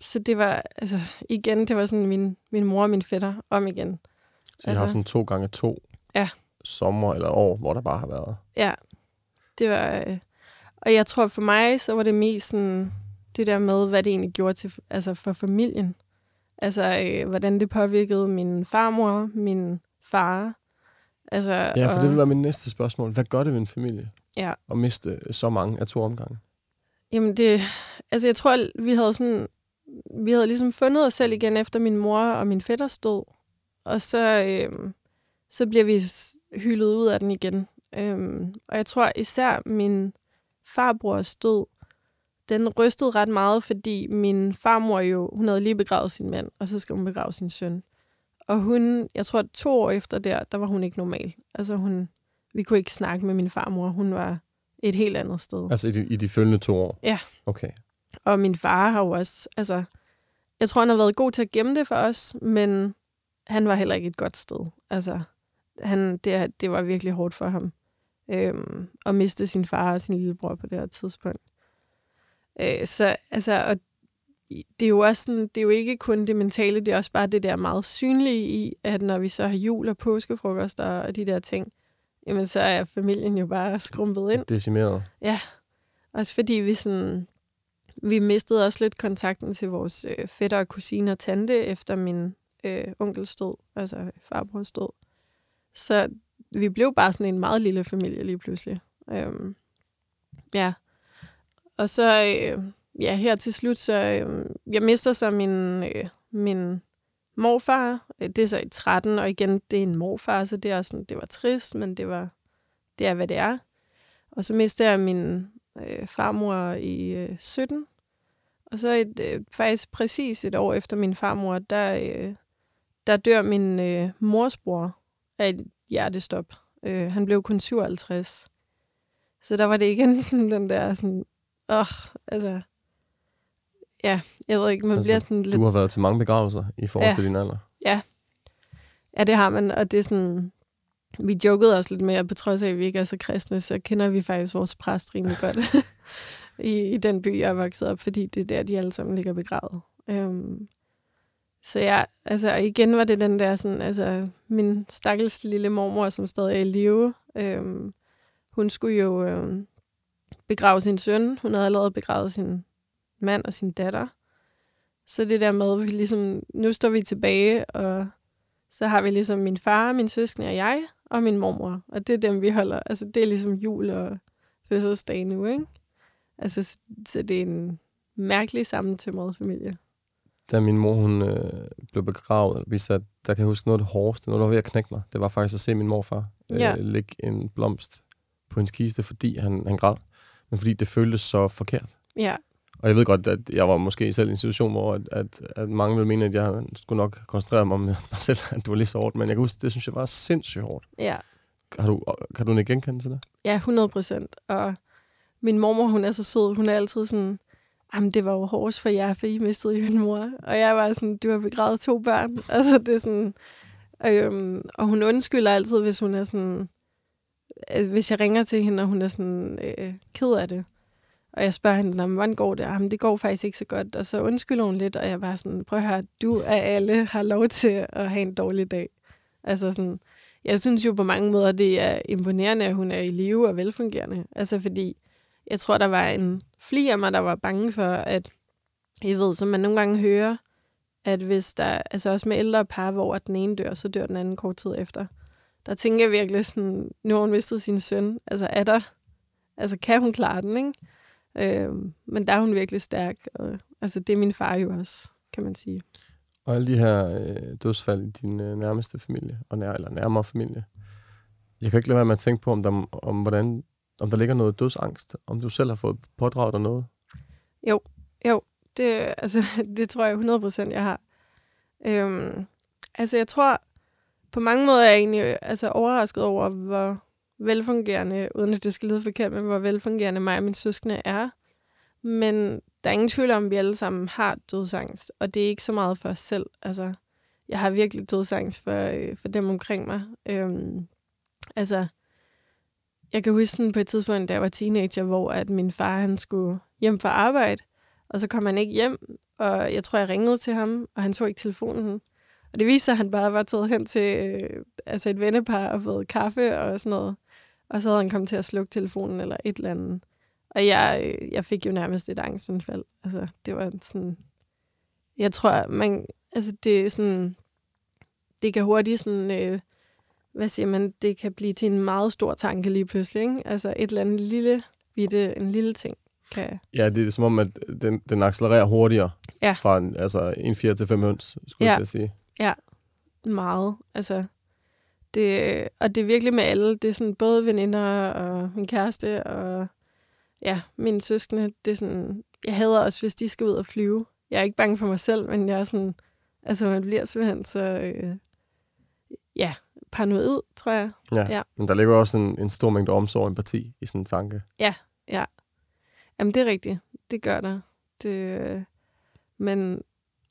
Speaker 3: så det var, altså igen, det var sådan min, min mor og min fætter om igen.
Speaker 2: Så jeg har haft sådan to gange to
Speaker 3: Ja.
Speaker 2: sommer eller år, hvor der bare har været.
Speaker 3: Ja, det var... Øh, og jeg tror for mig, så var det mest sådan, det der med, hvad det egentlig gjorde til, altså for familien. Altså, øh, hvordan det påvirkede min farmor, min far. Altså,
Speaker 2: Ja, for
Speaker 3: og,
Speaker 2: det vil være min næste spørgsmål. Hvad gør det ved en familie
Speaker 3: Ja.
Speaker 2: at miste så mange af to omgange?
Speaker 3: Jamen det, altså jeg tror, vi havde sådan, vi havde ligesom fundet os selv igen efter min mor og min fætter stod. Og så, øhm, så bliver vi hyldet ud af den igen. Øhm, og jeg tror især min farbrors død, den rystede ret meget, fordi min farmor jo, hun havde lige begravet sin mand, og så skal hun begrave sin søn. Og hun, jeg tror, to år efter der, der var hun ikke normal. Altså hun, vi kunne ikke snakke med min farmor. Hun var et helt andet sted.
Speaker 2: Altså i de, i de følgende to år?
Speaker 3: Ja.
Speaker 2: Okay.
Speaker 3: Og min far har jo også, altså, jeg tror, han har været god til at gemme det for os, men han var heller ikke et godt sted. Altså, han, det, det var virkelig hårdt for ham øhm, at miste sin far og sin lillebror på det her tidspunkt. Øh, så, altså, og det er jo også sådan, det er jo ikke kun det mentale, det er også bare det der meget synlige i, at når vi så har jul og påskefrokoster og de der ting, jamen så er familien jo bare skrumpet ind.
Speaker 2: Decimeret.
Speaker 3: Også fordi vi sådan, vi mistede også lidt kontakten til vores øh, fætter og kusine og tante efter min øh, onkel stod, altså farbror stod. Så vi blev bare sådan en meget lille familie lige pludselig. Øhm, ja. Og så, øh, ja, her til slut, så, øh, jeg mister så min, øh, min morfar. Det er så i 13, og igen, det er en morfar, så det er sådan, det var trist, men det var, det er, hvad det er. Og så mister jeg min øh, farmor i øh, 17. Og så et, øh, faktisk præcis et år efter min farmor, der, øh, der dør min øh, morsbror af et hjertestop. Øh, han blev kun 57. Så der var det igen sådan den der sådan, åh, altså, ja, jeg ved ikke, man
Speaker 2: Altså,
Speaker 3: bliver sådan lidt...
Speaker 2: Du har været til mange begravelser i forhold
Speaker 3: Ja.
Speaker 2: til din alder.
Speaker 3: Ja, det har man, og det er sådan... Vi jokede også lidt med, at på trods af, at vi ikke er så kristne, så kender vi faktisk vores præst rimelig godt i, i den by, jeg er vokset op, fordi det er der, de alle sammen ligger begravet. Um, så ja, altså igen var det den der sådan, altså min stakkels lille mormor, som stadig er i live, um, hun skulle jo um, begrave sin søn. Hun havde allerede begravet sin mand og sin datter. Så det der med, at vi ligesom, nu står vi tilbage, og så har vi ligesom min far, min søskende og jeg, og min mormor. Og det er dem, vi holder. Altså, det er ligesom jul og fødselsdag nu, ikke? Altså, så- det er en mærkelig sammentømret familie.
Speaker 2: Da min mor hun, øh, blev begravet, vi sat, der kan jeg huske noget af det hårdeste, noget der var ved at knække mig. Det var faktisk at se min morfar øh,
Speaker 3: Ja.
Speaker 2: lægge en blomst på hendes kiste, fordi han, han græd. Men fordi det føltes så forkert.
Speaker 3: Ja,
Speaker 2: Og jeg ved godt, at jeg var måske selv i en situation, hvor at, at, at mange ville mene, at jeg skulle nok koncentrere mig om mig selv, at det var lige så hårdt. Men jeg kan huske, det synes jeg var sindssygt hårdt.
Speaker 3: ja.
Speaker 2: Har du, kan du ikke genkende til det?
Speaker 3: Ja, 100 procent. Og min mormor, hun er så sød. Hun er altid sådan, jamen det var jo hårdt for jer, for I mistede jo en mor. Og jeg var sådan, du har begravet to børn. Altså det er sådan, øhm, og hun undskylder altid, hvis hun er sådan, øh, hvis jeg ringer til hende, og hun er sådan øh, ked af det. Og jeg spørger hende, hvordan går det? Jamen, det går faktisk ikke så godt. Og så undskylder hun lidt, og jeg bare sådan, prøv at høre, du af alle har lov til at have en dårlig dag. Altså sådan, jeg synes jo på mange måder, det er imponerende, at hun er i live og velfungerende. Altså fordi, jeg tror, der var en fli af mig, der var bange for, at, jeg ved, som man nogle gange hører, at hvis der, altså også med ældre par, hvor at den ene dør, så dør den anden kort tid efter. Der tænker jeg virkelig sådan, nu har hun mistet sin søn. Altså er der, altså kan hun klare den, ikke? Øhm, men der er hun virkelig stærk. Og, altså det er min far jo også, kan man sige.
Speaker 2: Og alle de her øh, dødsfald i din øh, nærmeste familie, og nær, eller nærmere familie. Jeg kan ikke lade være med at tænke på, om der, om, hvordan, om der ligger noget dødsangst. Om du selv har fået pådraget dig noget.
Speaker 3: Det, altså, det tror jeg 100% jeg har. Øhm, altså, jeg tror, på mange måder er jeg egentlig altså, overrasket over, hvor, velfungerende, uden at det skal lyde forkert, men hvor velfungerende mig og mine søskende er. Men der er ingen tvivl om, at vi alle sammen har dødsangst, og det er ikke så meget for os selv. Altså, jeg har virkelig dødsangst for, øh, for dem omkring mig. Øhm, altså, jeg kan huske sådan på et tidspunkt, da jeg var teenager, hvor at min far han skulle hjem fra arbejde, og så kom han ikke hjem, og jeg tror, jeg ringede til ham, og han tog ikke telefonen. Og det viste sig, at han bare var taget hen til øh, altså et vennepar og fået kaffe og sådan noget. Og så havde han kommet til at slukke telefonen eller et eller andet. Og jeg, jeg fik jo nærmest et angstanfald. Altså, det var sådan... Jeg tror, man... Altså, det er sådan... Det kan hurtigt sådan... Øh, hvad siger man? Det kan blive til en meget stor tanke lige pludselig, ikke? Altså, et eller andet lille bitte, en lille ting kan...
Speaker 2: Ja, det er som om, at den, den accelererer hurtigere
Speaker 3: Ja.
Speaker 2: fra en, altså, en 4 til 5 høns, skulle
Speaker 3: Ja.
Speaker 2: jeg til at sige.
Speaker 3: meget. Altså, det, og det er virkelig med alle. Det er sådan både veninder og min kæreste og ja, mine søskende. Det er sådan, jeg hader også, hvis de skal ud og flyve. Jeg er ikke bange for mig selv, men jeg er sådan, altså man bliver simpelthen så, øh, ja, paranoid, tror jeg.
Speaker 2: Ja.
Speaker 3: Ja.
Speaker 2: Men der ligger også en, en stor mængde omsorg og empati i sådan en tanke.
Speaker 3: Jamen, det er rigtigt. Det gør der. Det, øh, men,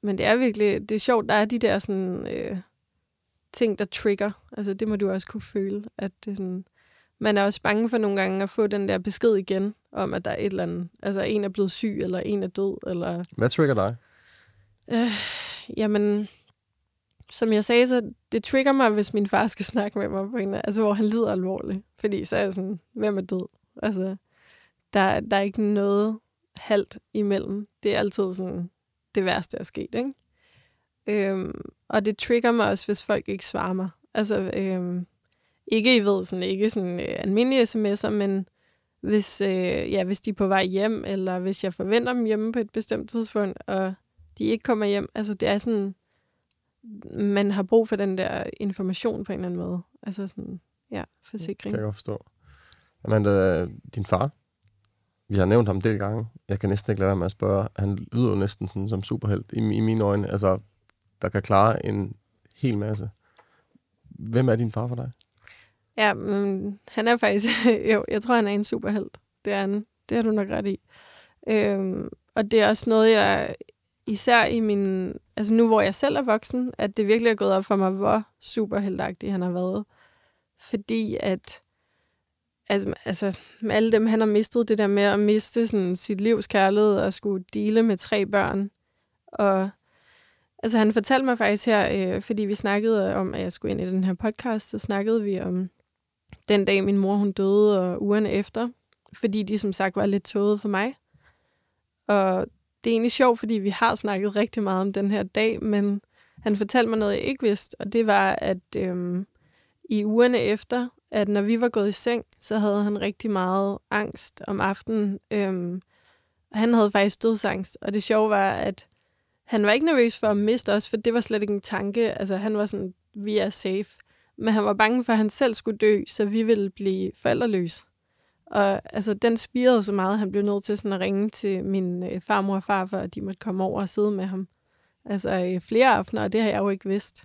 Speaker 3: men det er virkelig, det er sjovt, der er de der sådan, øh, ting, der trigger. Altså, det må du også kunne føle, at det er sådan, man er også bange for nogle gange at få den der besked igen, om at der er et eller andet, altså en er blevet syg, eller en er død, eller
Speaker 2: Hvad trigger dig?
Speaker 3: Øh, jamen, som jeg sagde, så det trigger mig, hvis min far skal snakke med mig på en altså hvor han lyder alvorligt. Fordi så er jeg sådan, hvem er død? Altså, der, der er ikke noget halvt imellem. Det er altid sådan det værste, der er sket, ikke? Øhm, og det trigger mig også, hvis folk ikke svarer mig. Altså, øhm, ikke, I ved, sådan, ikke sådan øh, almindelige sms'er, men hvis, øh, ja, hvis de er på vej hjem, eller hvis jeg forventer dem hjemme på et bestemt tidspunkt, og de ikke kommer hjem. Altså, det er sådan, man har brug for den der information på en eller anden måde. Altså sådan, ja, forsikring.
Speaker 2: Kan jeg godt forstå. Amanda, din far, vi har nævnt ham en del gange. Jeg kan næsten ikke lade være med at spørge. Han lyder jo næsten sådan som superhelt i, i mine øjne. Altså, der kan klare en hel masse. Hvem er din far for dig?
Speaker 3: Ja, men han er faktisk, jo, jeg tror, han er en superhelt. Det er han. Det har du nok ret i. Øhm, og det er også noget, jeg især i min, altså nu hvor jeg selv er voksen, at det virkelig er gået op for mig, hvor superheltagtig han har været. Fordi at, altså, altså med alle dem, han har mistet det der med at miste sådan, sit livs kærlighed og skulle dele med tre børn. Og altså han fortalte mig faktisk her, øh, fordi vi snakkede om, at jeg skulle ind i den her podcast, så snakkede vi om den dag, min mor hun døde, og ugerne efter, fordi de som sagt var lidt tåget for mig. Og det er egentlig sjovt, fordi vi har snakket rigtig meget om den her dag, men han fortalte mig noget, jeg ikke vidste, og det var, at øh, i ugerne efter, at når vi var gået i seng, så havde han rigtig meget angst om aftenen. Øhm, han havde faktisk dødsangst, og det sjove var, at han var ikke nervøs for at miste os, for det var slet ikke en tanke. Altså, han var sådan, vi er safe. Men han var bange for, at han selv skulle dø, så vi ville blive forældreløse. Og altså, den spirede så meget, at han blev nødt til sådan at ringe til min øh, farmor og far, for at de måtte komme over og sidde med ham. Altså øh, flere aftener, og det har jeg jo ikke vidst.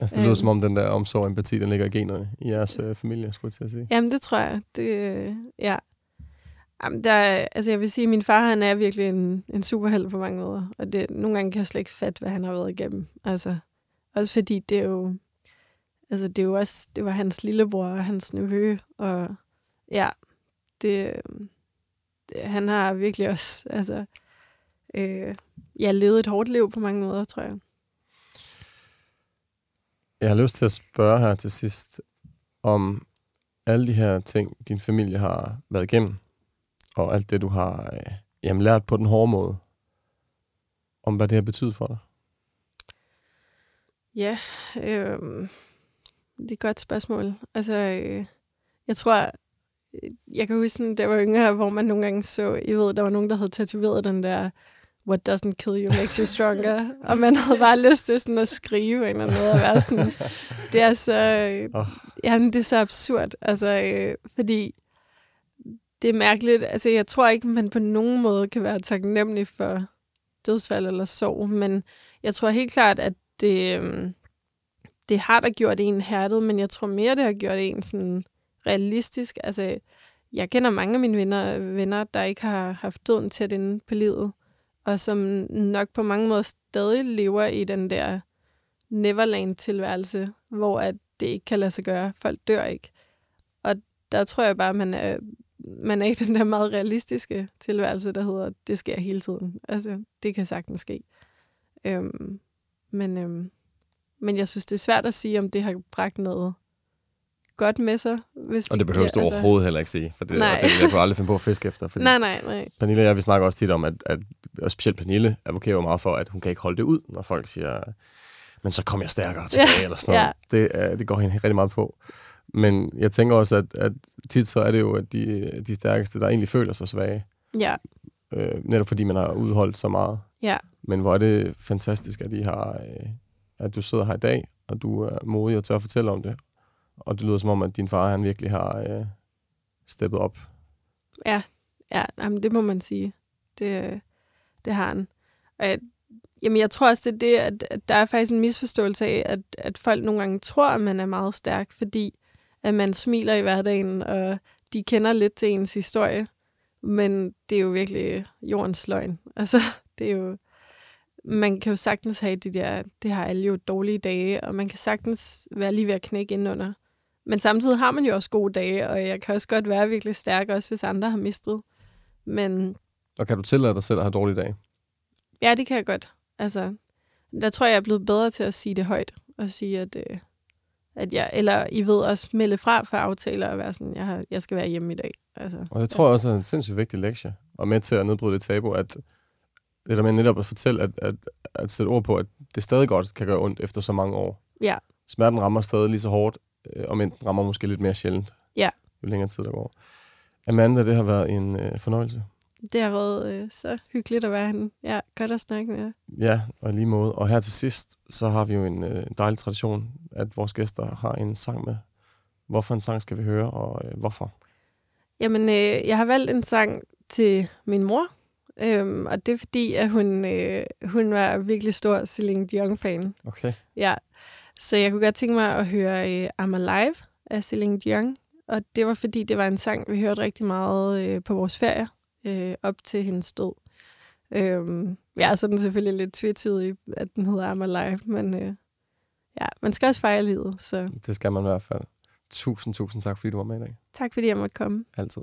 Speaker 2: Altså, det lyder
Speaker 3: Øhm.
Speaker 2: som om den der omsorg og empati, den ligger i generne i jeres øh, familie, skulle jeg til at sige.
Speaker 3: Jamen, det tror jeg. Det, øh, ja. Jamen, der, altså, jeg vil sige, at min far, han er virkelig en, en superheld på mange måder. Og det, nogle gange kan jeg slet ikke fatte, hvad han har været igennem. Altså, også fordi det er jo... Altså, det er jo også... Det var hans lillebror og hans nevø. Og ja, det, det han har virkelig også... Altså, øh, ja, levet et hårdt liv på mange måder, tror jeg.
Speaker 2: Jeg har lyst til at spørge her til sidst, om alle de her ting, din familie har været igennem, og alt det, du har øh, jamen, lært på den hårde måde, om hvad det har betydet for dig.
Speaker 3: Ja, øh, det er et godt spørgsmål. Altså, øh, jeg tror, øh, jeg kan huske, sådan, da jeg var yngre, hvor man nogle gange så, I ved, der var nogen, der havde tatoveret den der, what doesn't kill you makes you stronger. og man havde bare lyst til sådan at skrive en eller måde, og være sådan, det er så, øh,
Speaker 2: Åh.
Speaker 3: jamen, det er så absurd. Altså, øh, fordi det er mærkeligt. Altså, jeg tror ikke, man på nogen måde kan være taknemmelig for dødsfald eller sorg, men jeg tror helt klart, at det, øhm, det har da gjort en hærdet, men jeg tror mere, det har gjort en sådan realistisk. Altså, jeg kender mange af mine venner, venner der ikke har haft døden tæt inde på livet, og som nok på mange måder stadig lever i den der Neverland-tilværelse, hvor at det ikke kan lade sig gøre. Folk dør ikke. Og der tror jeg bare, at man er, man er i den der meget realistiske tilværelse, der hedder, det sker hele tiden. Altså, det kan sagtens ske. Øhm, men, øhm, men jeg synes, det er svært at sige, om det har bragt noget godt med sig. Hvis
Speaker 4: og det behøver du altså... overhovedet heller ikke sige, for det, nej. det vil jeg kunne aldrig finde på at fiske efter.
Speaker 3: Fordi nej, nej, nej.
Speaker 4: Pernille og jeg, vi snakker også tit om, at, at og specielt Pernille advokerer jo meget for, at hun kan ikke holde det ud, når folk siger, men så kommer jeg stærkere tilbage, ja. eller sådan noget. Ja. Det, det går hende rigtig meget på. Men jeg tænker også, at, at tit så er det jo at de, de stærkeste, der egentlig føler sig svage.
Speaker 3: Ja.
Speaker 4: Øh, netop fordi man har udholdt så meget.
Speaker 3: Ja.
Speaker 4: Men hvor er det fantastisk, at, I har, øh, at du sidder her i dag, og du er modig og tør at fortælle om det. Og det lyder som om, at din far han virkelig har øh, steppet op.
Speaker 3: Ja, ja jamen, det må man sige. Det, det har han. Og jeg, jamen, jeg tror også, det er det, at, at der er faktisk en misforståelse af, at, at folk nogle gange tror, at man er meget stærk, fordi at man smiler i hverdagen, og de kender lidt til ens historie. Men det er jo virkelig jordens løgn. Altså, det er jo... Man kan jo sagtens have de der... Det har alle jo dårlige dage, og man kan sagtens være lige ved at knække indenunder. Men samtidig har man jo også gode dage, og jeg kan også godt være virkelig stærk, også hvis andre har mistet. Men...
Speaker 4: Og kan du tillade dig selv at have dårlige dage?
Speaker 3: Ja, det kan jeg godt. Altså, der tror jeg, jeg er blevet bedre til at sige det højt, og sige, at, øh, at jeg, eller I ved også, melde fra for aftaler og være sådan, jeg, har, jeg skal være hjemme i dag. Altså,
Speaker 4: og det tror jeg også er en sindssygt vigtig lektie, og med til at nedbryde det tabu, at det der med netop at fortælle, at, at, at sætte ord på, at det stadig godt kan gøre ondt efter så mange år.
Speaker 3: Ja.
Speaker 4: Smerten rammer stadig lige så hårdt, øh, og men rammer måske lidt mere sjældent,
Speaker 3: ja.
Speaker 4: jo længere tid der går. Amanda, det har været en øh, fornøjelse.
Speaker 3: Det har været øh, så hyggeligt at være henne. Ja, godt at snakke med jer.
Speaker 4: Ja, og lige måde. Og her til sidst, så har vi jo en øh, dejlig tradition, at vores gæster har en sang med. Hvorfor en sang skal vi høre, og øh, hvorfor?
Speaker 3: Jamen, øh, jeg har valgt en sang til min mor, øhm, og det er fordi, at hun, øh, hun var virkelig stor Celine Dion-fan.
Speaker 4: Okay.
Speaker 3: Ja, så jeg kunne godt tænke mig at høre øh, I'm Alive af Celine Dion, og det var fordi, det var en sang, vi hørte rigtig meget øh, på vores ferie, øh, op til hendes død. Øhm, ja, så er den selvfølgelig lidt tvetydig, at den hedder I'm Alive, men øh, ja, man skal også fejre livet. Så.
Speaker 4: Det skal man i hvert fald. Tusind, tusind tak, fordi du var med i dag.
Speaker 3: Tak, fordi jeg måtte komme.
Speaker 4: Altid.